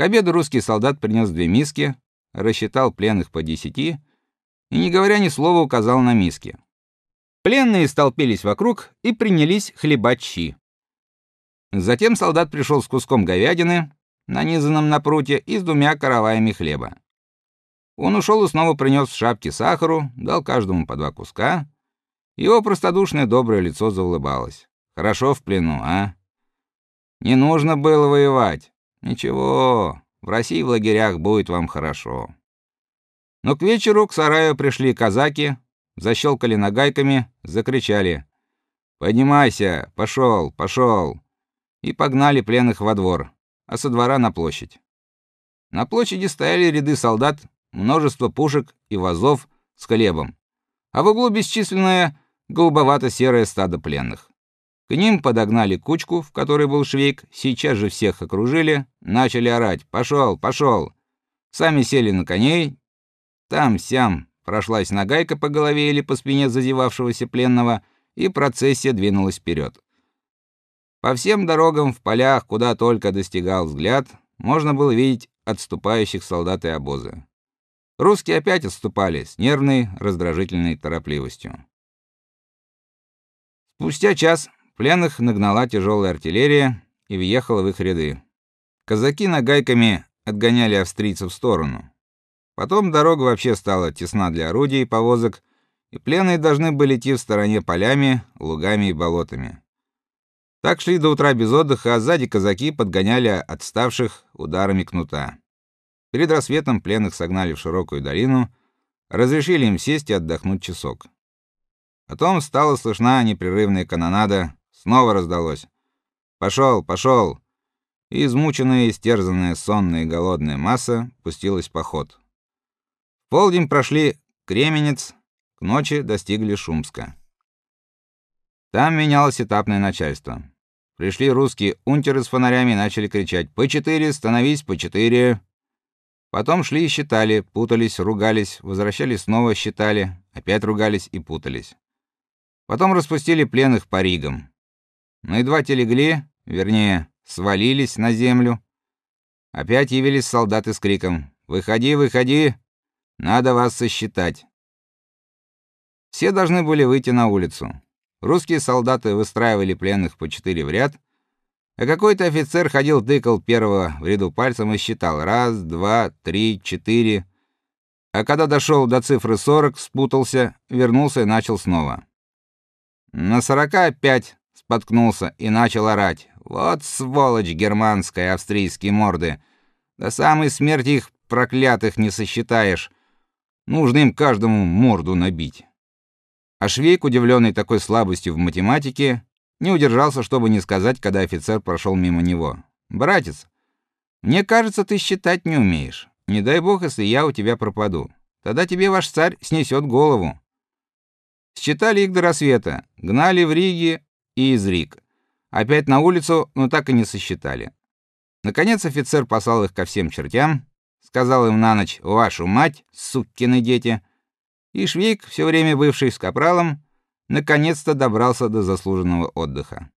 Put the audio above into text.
К обеду русский солдат принес две миски, рассчитал пленных по десяти и, не говоря ни слова, указал на миски. Пленные столпились вокруг и принялись хлебать щи. Затем солдат пришел с куском говядины, нанизанным на прутья, и с двумя караваями хлеба. Он ушел и снова принес в шапке сахару, дал каждому по два куска. Его простодушное доброе лицо заулыбалось. Хорошо в плену, а? Не нужно было воевать. Ничего, в России в лагерях будет вам хорошо. Но к вечеру к сараю пришли казаки, защелкали нагайками, закричали: "Поднимайся, пошел, пошел!" и погнали пленных во двор, а со двора на площадь. На площади стояли ряды солдат, множество пушек и вазов с хлебом, а в углу бесчисленное голубовато-серое стадо пленных. К ним подогнали кучку, в которой был швейк, сейчас же всех окружили, начали орать: "Пошел, пошел!" Сами сели на коней. Там-сям прошлась нагайка по голове или по спине зазевавшегося пленного, и процессия двинулась вперед. По всем дорогам в полях, куда только достигал взгляд, можно было видеть отступающих солдат и обозы. Русские опять отступали с нервной, раздражительной торопливостью. Спустя час Пленных нагнала тяжелая артиллерия и въехала в их ряды. Казаки нагайками отгоняли австрийцев в сторону. Потом дорога вообще стала тесна для орудий и повозок, и пленные должны были идти в стороне полями, лугами и болотами. Так шли до утра без отдыха, а сзади казаки подгоняли отставших ударами кнута. Перед рассветом пленных согнали в широкую долину, разрешили им сесть и отдохнуть часок. Потом стала слышна непрерывная канонада, Снова раздалось: "Пошел, пошел!" И измученная, истерзанная, сонная и голодная масса пустилась в поход. В полдень прошли Кременец, к ночи достигли Шумска. Там менялось этапное начальство. Пришли русские унтеры с фонарями и начали кричать: "По четыре, становись по четыре!" Потом шли и считали, путались, ругались, возвращались снова, считали, опять ругались и путались. Потом распустили пленных по ригам. Но едва те легли, вернее, свалились на землю, опять явились солдаты с криком: "Выходи, выходи! Надо вас сосчитать!" Все должны были выйти на улицу. Русские солдаты выстраивали пленных по четыре в ряд, а какой-то офицер ходил, тыкал первого в ряду пальцем и считал: раз, два, три, четыре. А когда дошел до цифры 40, спутался, вернулся и начал снова. На сорока пять споткнулся и начал орать. Вот сволочь германская, австрийские морды. До самой смерти их проклятых не сосчитаешь. Нужно им каждому морду набить. А Швейк, удивленный такой слабостью в математике, не удержался, чтобы не сказать, когда офицер прошел мимо него. Братец, мне кажется, ты считать не умеешь. Не дай бог, если я у тебя пропаду. Тогда тебе ваш царь снесет голову. Считали их до рассвета, гнали в Риге и изрик. Опять на улицу, но так и не сосчитали. Наконец офицер послал их ко всем чертям, сказал им на ночь: "Вашу мать, сукины дети". И Швейк, все время бывший с капралом, наконец-то добрался до заслуженного отдыха.